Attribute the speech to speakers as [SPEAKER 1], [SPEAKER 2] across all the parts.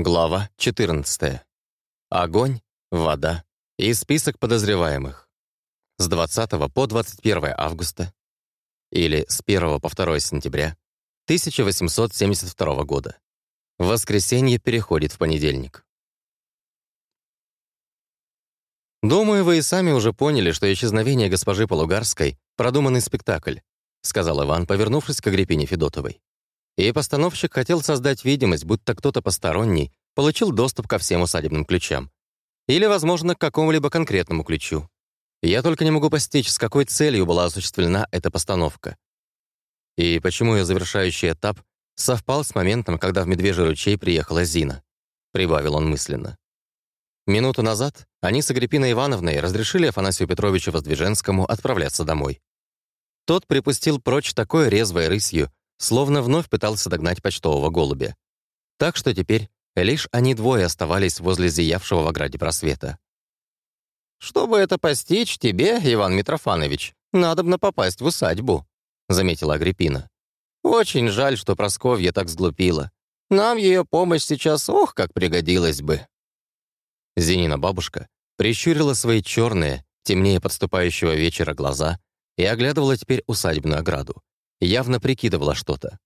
[SPEAKER 1] Глава 14. Огонь, вода и список подозреваемых. С 20 по 21 августа или с 1 по 2 сентября 1872 года. Воскресенье переходит в понедельник. «Думаю, вы и сами уже поняли, что исчезновение госпожи Полугарской — продуманный спектакль», сказал Иван, повернувшись к Агриппине Федотовой. И постановщик хотел создать видимость, будто кто-то посторонний получил доступ ко всем усадебным ключам. Или, возможно, к какому-либо конкретному ключу. Я только не могу постичь, с какой целью была осуществлена эта постановка. И почему ее завершающий этап совпал с моментом, когда в Медвежий ручей приехала Зина. Прибавил он мысленно. Минуту назад они с Агриппиной Ивановной разрешили Афанасию Петровичу Воздвиженскому отправляться домой. Тот припустил прочь такой резвой рысью, словно вновь пытался догнать почтового голубя. Так что теперь лишь они двое оставались возле зиявшего в ограде просвета. «Чтобы это постичь, тебе, Иван Митрофанович, надобно попасть в усадьбу», — заметила Агриппина. «Очень жаль, что Просковья так сглупила. Нам ее помощь сейчас, ох, как пригодилась бы». Зинина бабушка прищурила свои черные, темнее подступающего вечера глаза и оглядывала теперь усадебную ограду явно прикидывала что-то.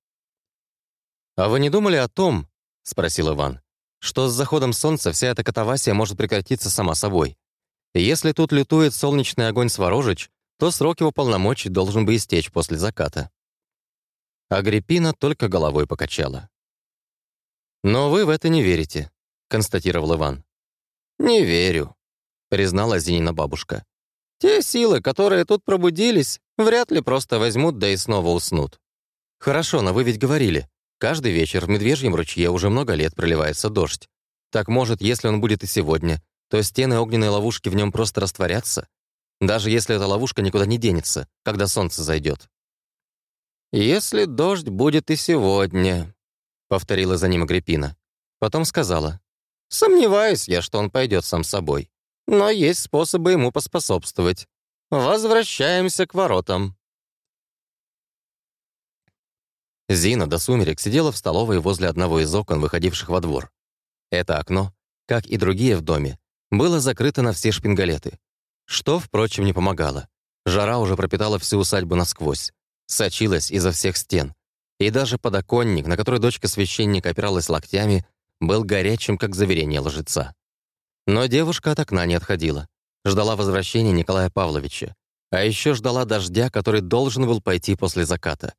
[SPEAKER 1] «А вы не думали о том, — спросил Иван, — что с заходом солнца вся эта катавасия может прекратиться сама собой? Если тут лютует солнечный огонь Сворожич, то срок его полномочий должен бы истечь после заката». Агриппина только головой покачала. «Но вы в это не верите», — констатировал Иван. «Не верю», — признала Зинина бабушка. «Те силы, которые тут пробудились, Вряд ли просто возьмут, да и снова уснут. Хорошо, но вы ведь говорили, каждый вечер в Медвежьем ручье уже много лет проливается дождь. Так может, если он будет и сегодня, то стены огненной ловушки в нем просто растворятся? Даже если эта ловушка никуда не денется, когда солнце зайдет. «Если дождь будет и сегодня», — повторила за ним Агриппина. Потом сказала, «Сомневаюсь я, что он пойдет сам собой. Но есть способы ему поспособствовать. Возвращаемся к воротам. Зина до сумерек сидела в столовой возле одного из окон, выходивших во двор. Это окно, как и другие в доме, было закрыто на все шпингалеты. Что, впрочем, не помогало. Жара уже пропитала всю усадьбу насквозь, сочилась изо всех стен. И даже подоконник, на который дочка священника опиралась локтями, был горячим, как заверение лжеца. Но девушка от окна не отходила ждала возвращения Николая Павловича, а еще ждала дождя, который должен был пойти после заката.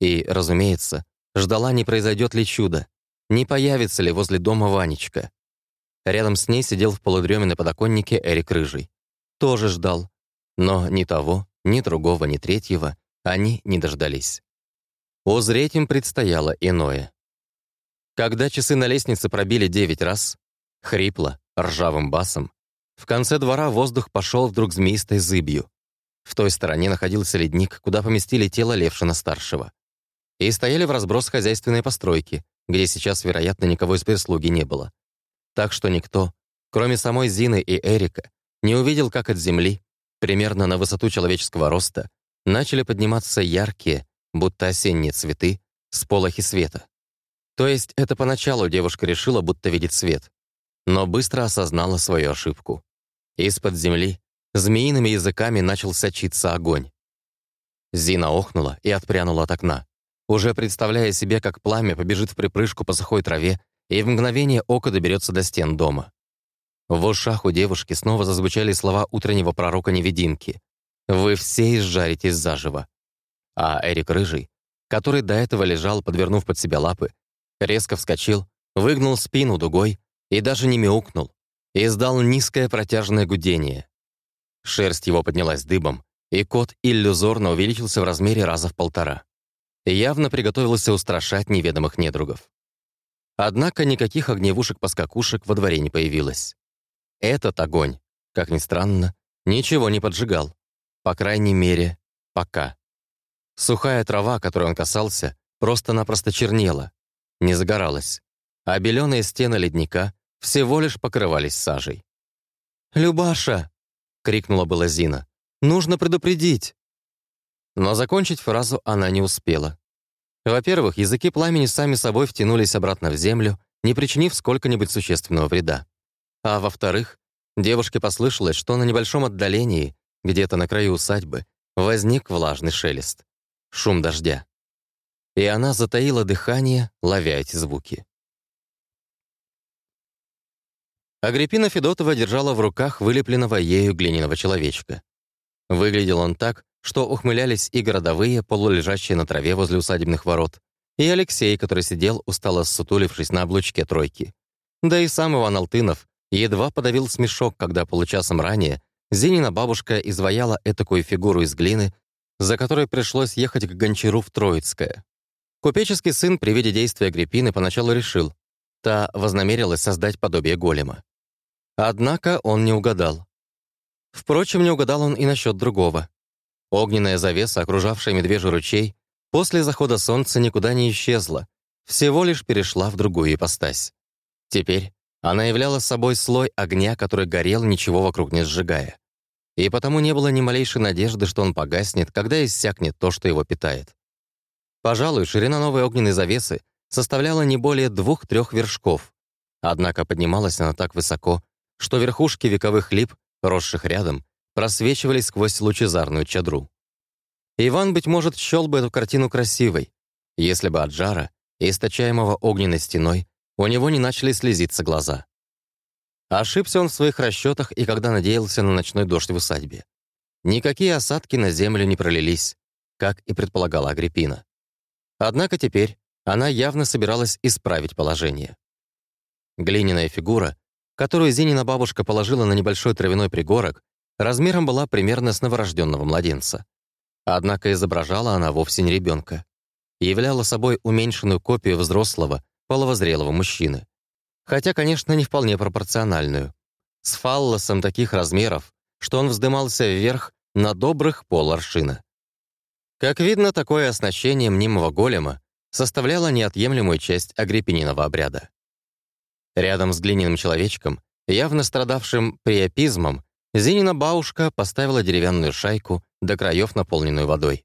[SPEAKER 1] И, разумеется, ждала, не произойдет ли чудо, не появится ли возле дома Ванечка. Рядом с ней сидел в полудреме на подоконнике Эрик Рыжий. Тоже ждал. Но ни того, ни другого, ни третьего они не дождались. Узреть им предстояло иное. Когда часы на лестнице пробили девять раз, хрипло, ржавым басом, в конце двора воздух пошел вдруг змеистой зыбью. В той стороне находился ледник, куда поместили тело Левшина-старшего. И стояли в разброс хозяйственные постройки, где сейчас, вероятно, никого из прислуги не было. Так что никто, кроме самой Зины и Эрика, не увидел, как от земли, примерно на высоту человеческого роста, начали подниматься яркие, будто осенние цветы, с полохи света. То есть это поначалу девушка решила, будто видит свет, но быстро осознала свою ошибку. Из-под земли змеиными языками начал сочиться огонь. Зина охнула и отпрянула от окна, уже представляя себе, как пламя побежит в припрыжку по сухой траве и в мгновение ока доберется до стен дома. В ушах у девушки снова зазвучали слова утреннего пророка-невидимки. «Вы все изжаритесь заживо». А Эрик Рыжий, который до этого лежал, подвернув под себя лапы, резко вскочил, выгнул спину дугой и даже не мяукнул, издал низкое протяжное гудение. Шерсть его поднялась дыбом, и кот иллюзорно увеличился в размере раза в полтора. Явно приготовился устрашать неведомых недругов. Однако никаких огневушек-поскакушек во дворе не появилось. Этот огонь, как ни странно, ничего не поджигал. По крайней мере, пока. Сухая трава, которой он касался, просто-напросто чернела, не загоралась, а беленые стены ледника всего лишь покрывались сажей. «Любаша!» — крикнула была Зина. «Нужно предупредить!» Но закончить фразу она не успела. Во-первых, языки пламени сами собой втянулись обратно в землю не причинив сколько-нибудь существенного вреда. А во-вторых, девушке послышалось, что на небольшом отдалении, где-то на краю усадьбы, возник влажный шелест. Шум дождя. И она затаила дыхание, ловя эти звуки. Агриппина Федотова держала в руках вылепленного ею глиняного человечка. Выглядел он так, что ухмылялись и городовые, полулежащие на траве возле усадебных ворот, и Алексей, который сидел, устало ссутулившись на облучке тройки. Да и сам Иван Алтынов едва подавил смешок, когда получасом ранее Зинина бабушка изваяла этакую фигуру из глины, за которой пришлось ехать к гончару в Троицкое. Купеческий сын при виде действия Агриппины поначалу решил, та вознамерилась создать подобие голема. Однако он не угадал. Впрочем, не угадал он и насчет другого. Огненная завеса, окружавшая медвежий ручей, после захода солнца никуда не исчезла, всего лишь перешла в другую ипостась. Теперь она являла собой слой огня, который горел, ничего вокруг не сжигая. И потому не было ни малейшей надежды, что он погаснет, когда иссякнет то, что его питает. Пожалуй, ширина новой огненной завесы составляла не более двух-трех вершков, однако поднималась она так высоко, что верхушки вековых лип, росших рядом, просвечивались сквозь лучезарную чадру. Иван, быть может, счел бы эту картину красивой, если бы от жара, источаемого огненной стеной, у него не начали слезиться глаза. Ошибся он в своих расчетах и когда надеялся на ночной дождь в усадьбе. Никакие осадки на землю не пролились, как и предполагала Агриппина. Однако теперь она явно собиралась исправить положение. Глиняная фигура, которую Зинина бабушка положила на небольшой травяной пригорок, размером была примерно с новорожденного младенца. Однако изображала она вовсе не ребенка. Являла собой уменьшенную копию взрослого, половозрелого мужчины. Хотя, конечно, не вполне пропорциональную. С фаллосом таких размеров, что он вздымался вверх на добрых поларшина. Как видно, такое оснащение мнимого голема составляло неотъемлемую часть агриппининого обряда. Рядом с глиняным человечком, явно страдавшим приопизмом, Зинина бабушка поставила деревянную шайку, до краев наполненную водой.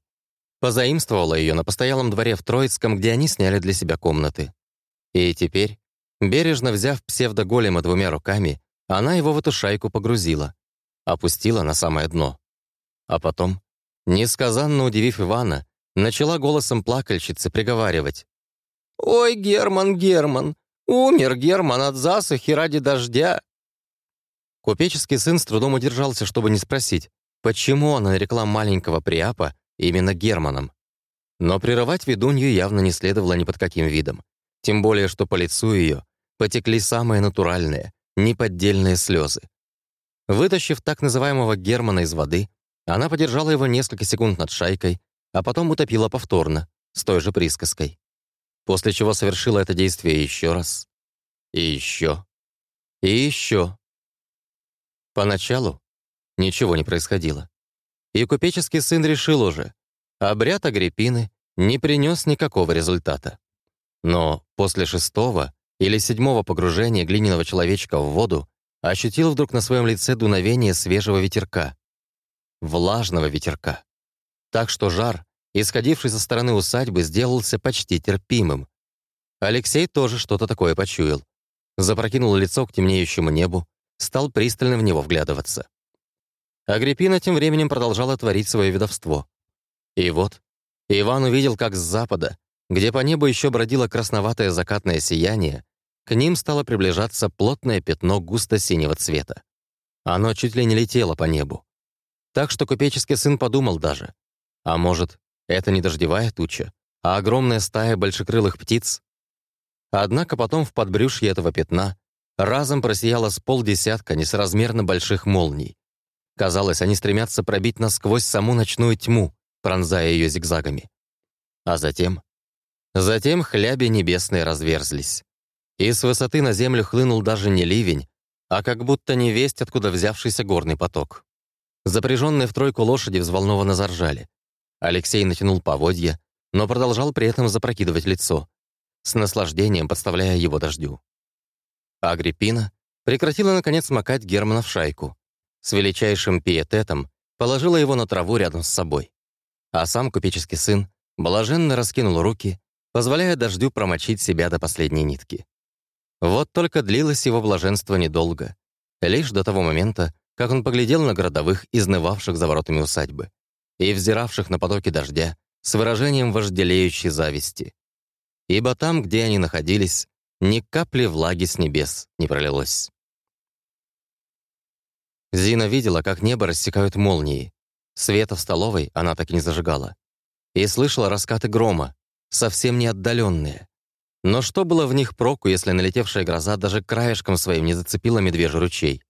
[SPEAKER 1] Позаимствовала ее на постоялом дворе в Троицком, где они сняли для себя комнаты. И теперь, бережно взяв псевдоголема двумя руками, она его в эту шайку погрузила, опустила на самое дно. А потом, несказанно удивив Ивана, начала голосом плакальщицы приговаривать. «Ой, Герман, Герман, Умер Герман от засухи ради дождя. Купеческий сын с трудом удержался, чтобы не спросить, почему она нарекла маленького Приапа именно Германом. Но прерывать ведунью явно не следовало ни под каким видом. Тем более, что по лицу ее потекли самые натуральные, неподдельные слезы. Вытащив так называемого Германа из воды, она подержала его несколько секунд над шайкой, а потом утопила повторно, с той же присказкой после чего совершила это действие еще раз, и еще, и еще. Поначалу ничего не происходило. И купеческий сын решил уже, обряд Агриппины не принес никакого результата. Но после шестого или седьмого погружения глиняного человечка в воду ощутил вдруг на своем лице дуновение свежего ветерка. Влажного ветерка. Так что жар, исходивший со стороны усадьбы, сделался почти терпимым. Алексей тоже что-то такое почуял. Запрокинул лицо к темнеющему небу, стал пристально в него вглядываться. Агриппина тем временем продолжала творить свое ведовство. И вот Иван увидел, как с запада, где по небу еще бродило красноватое закатное сияние, к ним стало приближаться плотное пятно густо-синего цвета. Оно чуть ли не летело по небу. Так что купеческий сын подумал даже, а может, это не дождевая туча, а огромная стая большекрылых птиц? Однако потом в подбрюшье этого пятна разом просияло с полдесятка несоразмерно больших молний. Казалось, они стремятся пробить насквозь саму ночную тьму, пронзая ее зигзагами. А затем... Затем хляби небесные разверзлись. И с высоты на землю хлынул даже не ливень, а как будто не весть, откуда взявшийся горный поток. Запряженные в тройку лошади взволнованно заржали. Алексей натянул поводья, но продолжал при этом запрокидывать лицо, с наслаждением подставляя его дождю. Агриппина прекратила, наконец, макать Германа в шайку. С величайшим пиететом положила его на траву рядом с собой. А сам купеческий сын блаженно раскинул руки, позволяя дождю промочить себя до последней нитки. Вот только длилось его блаженство недолго. Лишь до того момента, как он поглядел на городовых, изнывавших за воротами усадьбы, и взиравших на потоки дождя с выражением вожделеющей зависти. Ибо там, где они находились, ни капли влаги с небес не пролилось. Зина видела, как небо рассекают молнии. Света в столовой она так и не зажигала. И слышала раскаты грома, совсем не отдаленные. Но что было в них проку, если налетевшая гроза даже краешком своим не зацепила медвежий ручей?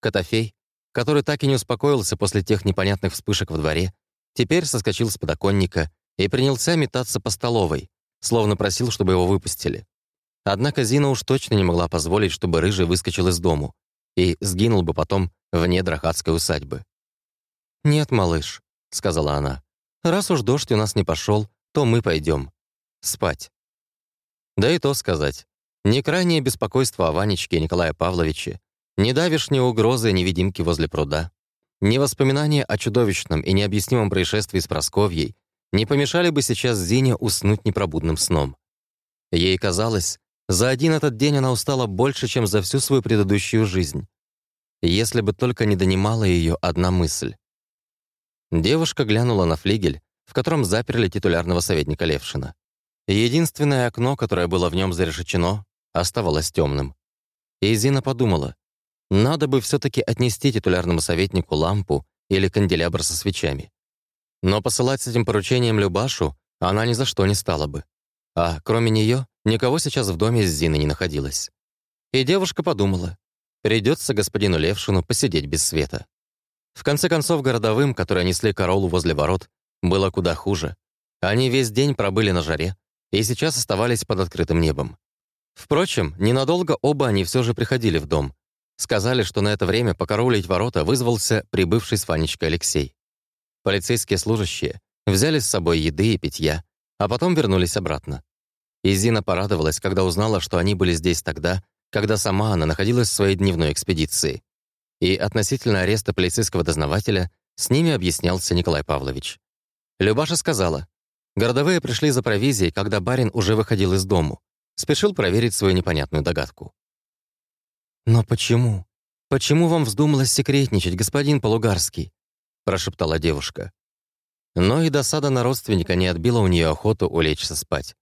[SPEAKER 1] Котофей, который так и не успокоился после тех непонятных вспышек во дворе, теперь соскочил с подоконника и принялся метаться по столовой, словно просил, чтобы его выпустили. Однако Зина уж точно не могла позволить, чтобы Рыжий выскочил из дому и сгинул бы потом в недрах адской усадьбы. «Нет, малыш», — сказала она, — «раз уж дождь у нас не пошел, то мы пойдем спать». Да и то сказать. Ни крайнее беспокойство о Ванечке и Николае Павловиче, ни давишние угрозы невидимки возле пруда, ни воспоминания о чудовищном и необъяснимом происшествии с Просковьей не помешали бы сейчас Зине уснуть непробудным сном. Ей казалось, за один этот день она устала больше, чем за всю свою предыдущую жизнь. Если бы только не донимала ее одна мысль. Девушка глянула на флигель, в котором заперли титулярного советника Левшина. Единственное окно, которое было в нем зарешечено, оставалось темным. И Зина подумала, надо бы все-таки отнести титулярному советнику лампу или канделябр со свечами. Но посылать с этим поручением Любашу она ни за что не стала бы. А кроме нее никого сейчас в доме с Зиной не находилось. И девушка подумала, придется господину Левшину посидеть без света. В конце концов, городовым, которые несли королу возле ворот, было куда хуже. Они весь день пробыли на жаре, и сейчас оставались под открытым небом. Впрочем, ненадолго оба они все же приходили в дом. Сказали, что на это время покоролить ворота вызвался прибывший с Ванечкой Алексей. Полицейские служащие взяли с собой еды и питья, а потом вернулись обратно. И Зина порадовалась, когда узнала, что они были здесь тогда, когда сама она находилась в своей дневной экспедиции. И относительно ареста полицейского дознавателя с ними объяснялся Николай Павлович. Любаша сказала, Городовые пришли за провизией, когда барин уже выходил из дому. Спешил проверить свою непонятную догадку. «Но почему? Почему вам вздумалось секретничать, господин Полугарский?» прошептала девушка. Но и досада на родственника не отбила у нее охоту улечься спать.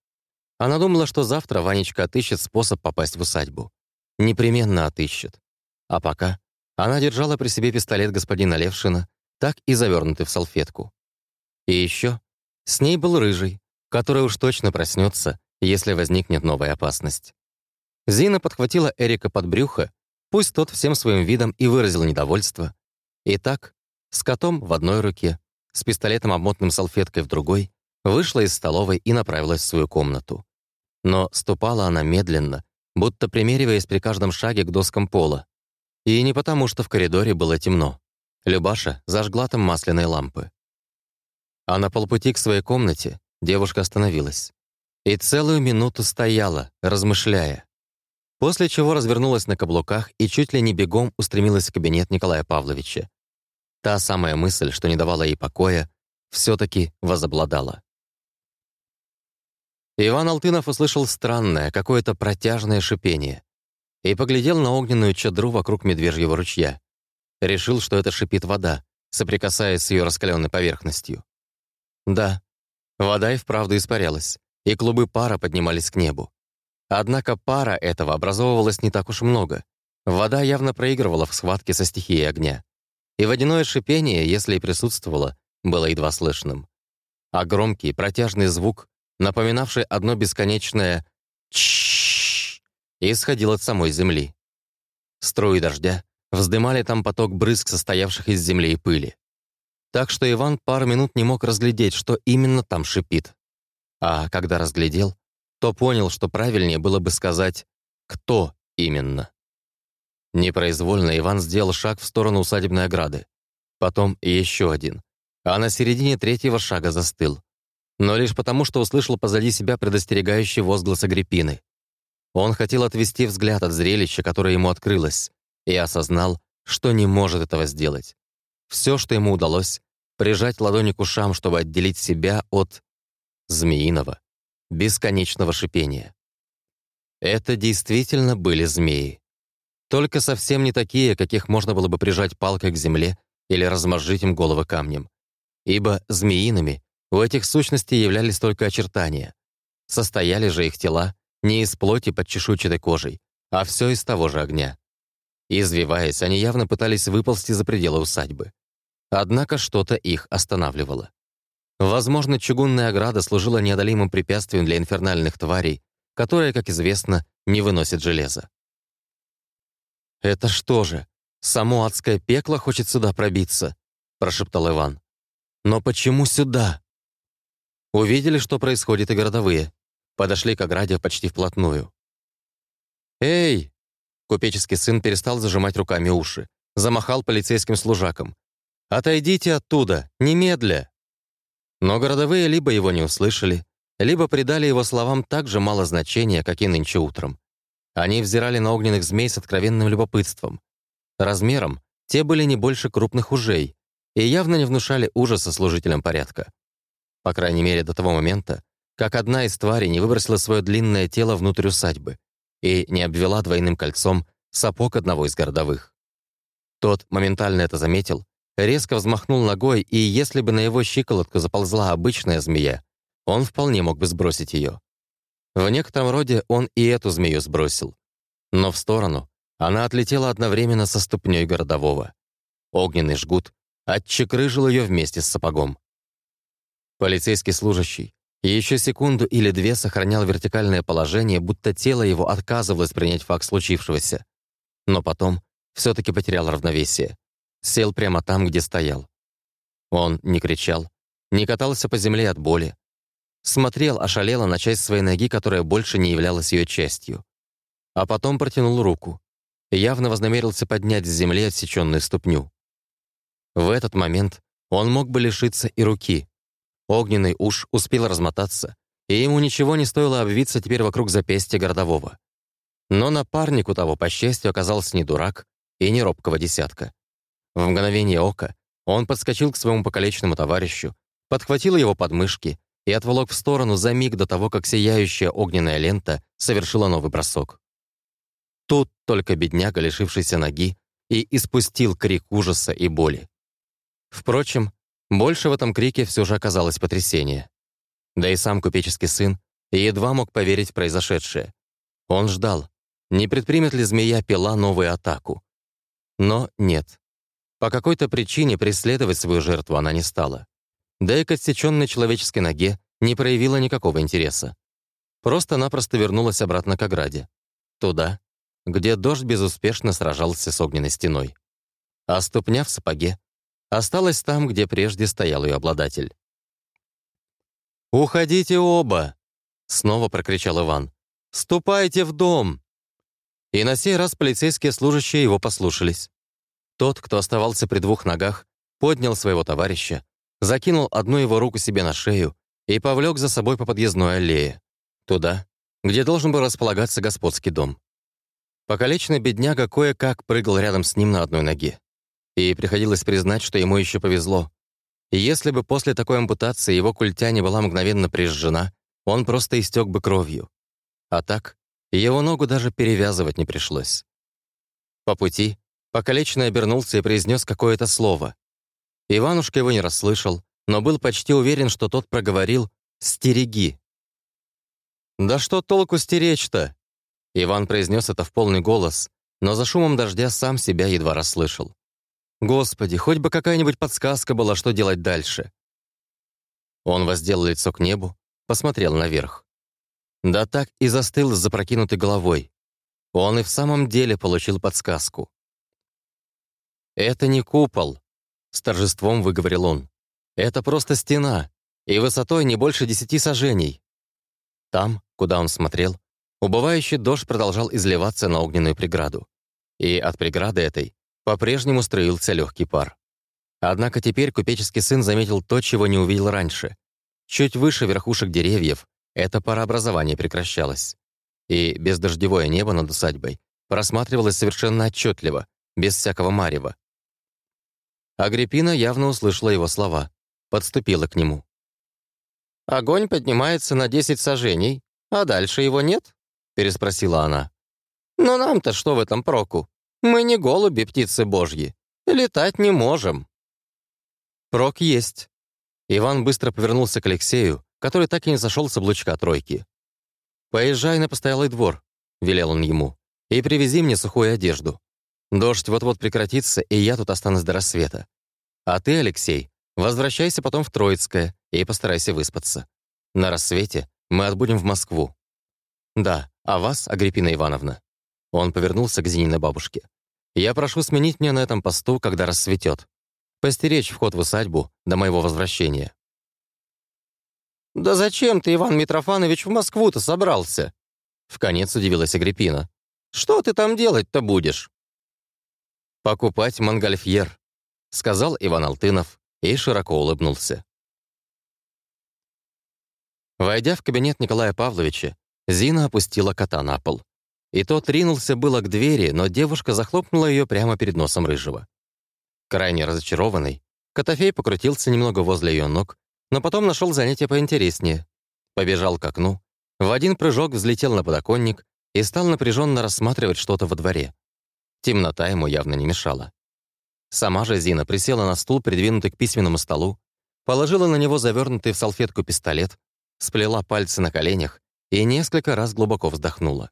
[SPEAKER 1] Она думала, что завтра Ванечка отыщет способ попасть в усадьбу. Непременно отыщет. А пока она держала при себе пистолет господина Левшина, так и завернутый в салфетку. И еще с ней был рыжий, который уж точно проснется, если возникнет новая опасность. Зина подхватила Эрика под брюхо, пусть тот всем своим видом и выразил недовольство. И так, с котом в одной руке, с пистолетом обмотанным салфеткой в другой, вышла из столовой и направилась в свою комнату. Но ступала она медленно, будто примериваясь при каждом шаге к доскам пола. И не потому, что в коридоре было темно. Любаша зажгла там масляные лампы. А на полпути к своей комнате девушка остановилась. И целую минуту стояла, размышляя. После чего развернулась на каблуках и чуть ли не бегом устремилась в кабинет Николая Павловича. Та самая мысль, что не давала ей покоя, все таки возобладала. Иван Алтынов услышал странное, какое-то протяжное шипение и поглядел на огненную чадру вокруг медвежьего ручья. Решил, что это шипит вода, соприкасаясь с ее раскаленной поверхностью. Да, вода и вправду испарялась, и клубы пара поднимались к небу. Однако пара этого образовывалось не так уж много. Вода явно проигрывала в схватке со стихией огня. И водяное шипение, если и присутствовало, было едва слышным. А громкий, протяжный звук, напоминавший одно бесконечное «чшшш», исходил от самой земли. Струи дождя вздымали там поток брызг, состоявших из земли и пыли так что Иван пару минут не мог разглядеть, что именно там шипит. А когда разглядел, то понял, что правильнее было бы сказать «кто именно». Непроизвольно Иван сделал шаг в сторону усадебной ограды. Потом еще один. А на середине третьего шага застыл. Но лишь потому, что услышал позади себя предостерегающий возглас Агриппины. Он хотел отвести взгляд от зрелища, которое ему открылось, и осознал, что не может этого сделать. Все, что ему удалось, прижать ладони к ушам, чтобы отделить себя от змеиного, бесконечного шипения. Это действительно были змеи. Только совсем не такие, каких можно было бы прижать палкой к земле или размозжить им головы камнем. Ибо змеиными у этих сущностей являлись только очертания. Состояли же их тела не из плоти под чешуйчатой кожей, а все из того же огня. Извиваясь, они явно пытались выползти за пределы усадьбы. Однако что-то их останавливало. Возможно, чугунная ограда служила неодолимым препятствием для инфернальных тварей, которые, как известно, не выносят железа. «Это что же, само адское пекло хочет сюда пробиться?» — прошептал Иван. «Но почему сюда?» Увидели, что происходит и городовые. Подошли к ограде почти вплотную. «Эй!» Купеческий сын перестал зажимать руками уши. Замахал полицейским служакам. «Отойдите оттуда! Немедля!» Но городовые либо его не услышали, либо придали его словам так же мало значения, как и нынче утром. Они взирали на огненных змей с откровенным любопытством. Размером те были не больше крупных ужей и явно не внушали ужаса служителям порядка. По крайней мере, до того момента, как одна из тварей не выбросила свое длинное тело внутрь усадьбы и не обвела двойным кольцом сапог одного из городовых. Тот моментально это заметил резко взмахнул ногой, и если бы на его щиколотку заползла обычная змея, он вполне мог бы сбросить ее. В некотором роде он и эту змею сбросил. Но в сторону она отлетела одновременно со ступней городового. Огненный жгут отчекрыжил ее вместе с сапогом. Полицейский служащий еще секунду или две сохранял вертикальное положение, будто тело его отказывалось принять факт случившегося. Но потом все таки потерял равновесие. Сел прямо там, где стоял. Он не кричал, не катался по земле от боли. Смотрел ошалело на часть своей ноги, которая больше не являлась ее частью. А потом протянул руку. Явно вознамерился поднять с земли отсеченную ступню. В этот момент он мог бы лишиться и руки. Огненный уж успел размотаться, и ему ничего не стоило обвиться теперь вокруг запястья городового. Но напарник у того, по счастью, оказался не дурак и не робкого десятка. В мгновение ока он подскочил к своему покалеченному товарищу, подхватил его подмышки и отволок в сторону за миг до того, как сияющая огненная лента совершила новый бросок. Тут только бедняга, лишившийся ноги, и испустил крик ужаса и боли. Впрочем, больше в этом крике все же оказалось потрясение. Да и сам купеческий сын едва мог поверить в произошедшее. Он ждал, не предпримет ли змея пила новую атаку. Но нет. По какой-то причине преследовать свою жертву она не стала. Да и к отсеченной человеческой ноге не проявила никакого интереса. Просто-напросто вернулась обратно к ограде. Туда, где дождь безуспешно сражался с огненной стеной. А ступня в сапоге осталась там, где прежде стоял ее обладатель. «Уходите оба!» — снова прокричал Иван. «Ступайте в дом!» И на сей раз полицейские служащие его послушались. Тот, кто оставался при двух ногах, поднял своего товарища, закинул одну его руку себе на шею и повлек за собой по подъездной аллее, туда, где должен был располагаться господский дом. Покалеченный бедняга кое-как прыгал рядом с ним на одной ноге. И приходилось признать, что ему еще повезло. И если бы после такой ампутации его культя не была мгновенно прижжена, он просто истек бы кровью. А так, его ногу даже перевязывать не пришлось. По пути Покалеченный обернулся и произнес какое-то слово. Иванушка его не расслышал, но был почти уверен, что тот проговорил «стереги». «Да что толку стеречь-то?» Иван произнес это в полный голос, но за шумом дождя сам себя едва расслышал. «Господи, хоть бы какая-нибудь подсказка была, что делать дальше». Он воздел лицо к небу, посмотрел наверх. Да так и застыл с запрокинутой головой. Он и в самом деле получил подсказку. «Это не купол», — с торжеством выговорил он. «Это просто стена, и высотой не больше десяти сажений». Там, куда он смотрел, убывающий дождь продолжал изливаться на огненную преграду. И от преграды этой по-прежнему строился легкий пар. Однако теперь купеческий сын заметил то, чего не увидел раньше. Чуть выше верхушек деревьев это парообразование прекращалось. И бездождевое небо над усадьбой просматривалось совершенно отчетливо, без всякого марева. Агриппина явно услышала его слова, подступила к нему. «Огонь поднимается на десять сажений, а дальше его нет?» переспросила она. «Но нам-то что в этом проку? Мы не голуби, птицы божьи. Летать не можем». «Прок есть». Иван быстро повернулся к Алексею, который так и не зашел с облучка тройки. «Поезжай на постоялый двор», — велел он ему, «и привези мне сухую одежду. Дождь вот-вот прекратится, и я тут останусь до рассвета. А ты, Алексей, возвращайся потом в Троицкое и постарайся выспаться. На рассвете мы отбудем в Москву. Да, а вас, Агриппина Ивановна?» Он повернулся к Зининой бабушке. «Я прошу сменить меня на этом посту, когда рассветет. Постеречь вход в усадьбу до моего возвращения».
[SPEAKER 2] «Да зачем ты, Иван Митрофанович, в Москву-то собрался?»
[SPEAKER 1] В конец удивилась Агриппина.
[SPEAKER 2] «Что ты там делать-то будешь?»
[SPEAKER 1] «Покупать мангальфьер», — сказал Иван Алтынов и широко улыбнулся. Войдя в кабинет Николая Павловича, Зина опустила кота на пол. И тот ринулся было к двери, но девушка захлопнула ее прямо перед носом Рыжего. Крайне разочарованный, Котофей покрутился немного возле ее ног, но потом нашел занятие поинтереснее. Побежал к окну, в один прыжок взлетел на подоконник и стал напряженно рассматривать что-то во дворе. Темнота ему явно не мешала. Сама же Зина присела на стул, придвинутый к письменному столу, положила на него завернутый в салфетку пистолет, сплела пальцы на коленях и несколько раз глубоко вздохнула.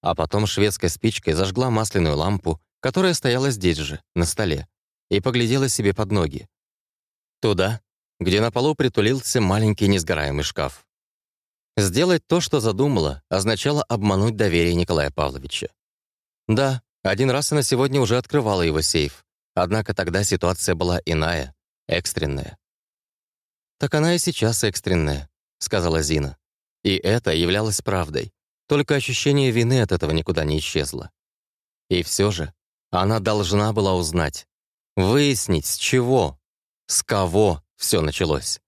[SPEAKER 1] А потом шведской спичкой зажгла масляную лампу, которая стояла здесь же, на столе, и поглядела себе под ноги. Туда, где на полу притулился маленький несгораемый шкаф. Сделать то, что задумала, означало обмануть доверие Николая Павловича. Да, один раз она сегодня уже открывала его сейф, однако тогда ситуация была иная, экстренная. «Так она и сейчас экстренная», — сказала Зина. И это являлось правдой. Только ощущение вины от этого никуда не исчезло. И все же она должна была узнать, выяснить, с чего, с кого все началось.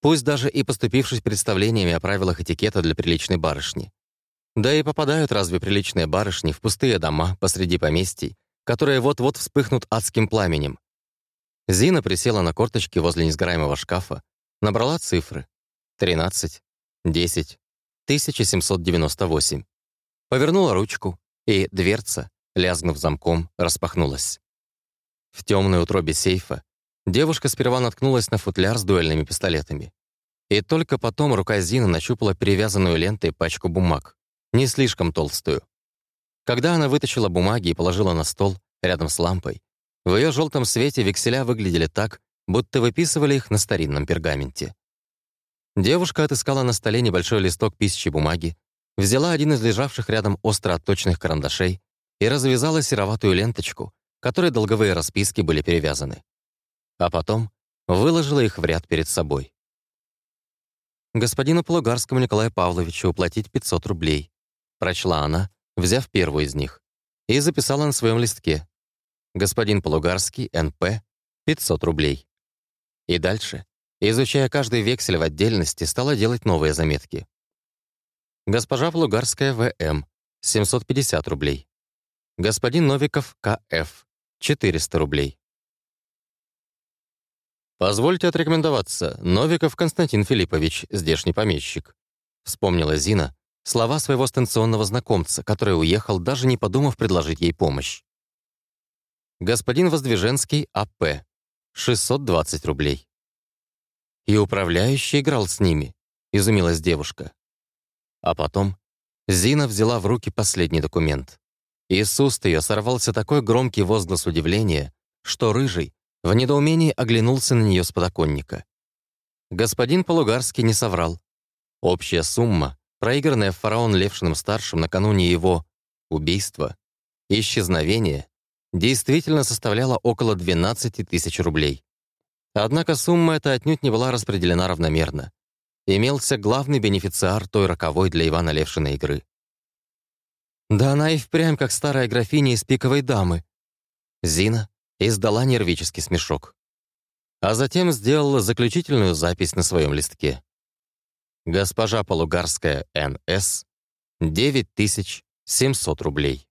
[SPEAKER 1] Пусть даже и поступившись представлениями о правилах этикета для приличной барышни. Да и попадают разве приличные барышни в пустые дома посреди поместий, которые вот-вот вспыхнут адским пламенем. Зина присела на корточки возле несгораемого шкафа, набрала цифры. 13, 10, 1798. Повернула ручку, и дверца, лязгнув замком, распахнулась. В темной утробе сейфа девушка сперва наткнулась на футляр с дуэльными пистолетами. И только потом рука Зины нащупала перевязанную лентой пачку бумаг, не слишком толстую. Когда она вытащила бумаги и положила на стол, рядом с лампой, в ее желтом свете векселя выглядели так, будто выписывали их на старинном пергаменте. Девушка отыскала на столе небольшой листок писчей бумаги, взяла один из лежавших рядом остро отточенных карандашей и развязала сероватую ленточку, которой долговые расписки были перевязаны. А потом выложила их в ряд перед собой. «Господину Полугарскому Николаю Павловичу уплатить 500 рублей», прочла она, взяв первую из них, и записала на своем листке. «Господин Полугарский, НП, 500 рублей». И дальше изучая каждый вексель в отдельности, стала делать новые заметки. Госпожа Плугарская В.М. 750 рублей. Господин Новиков К.Ф. 400 рублей. «Позвольте отрекомендоваться. Новиков Константин Филиппович, здешний помещик», вспомнила Зина слова своего станционного знакомца, который уехал, даже не подумав предложить ей помощь. Господин Воздвиженский А.П. 620 рублей. И управляющий играл с ними, изумилась девушка. А потом Зина взяла в руки последний документ. И с ее сорвался такой громкий возглас удивления, что Рыжий в недоумении оглянулся на нее с подоконника. Господин Полугарский не соврал. Общая сумма, проигранная фараон Левшиным-старшим накануне его убийства, исчезновения, действительно составляла около 12 тысяч рублей. Однако сумма эта отнюдь не была распределена равномерно. Имелся главный бенефициар той роковой для Ивана Левшина игры. Да она и впрямь как старая графиня из пиковой дамы. Зина издала нервический смешок. А затем сделала заключительную запись на своем листке. Госпожа Полугарская Н.С. 9700 рублей.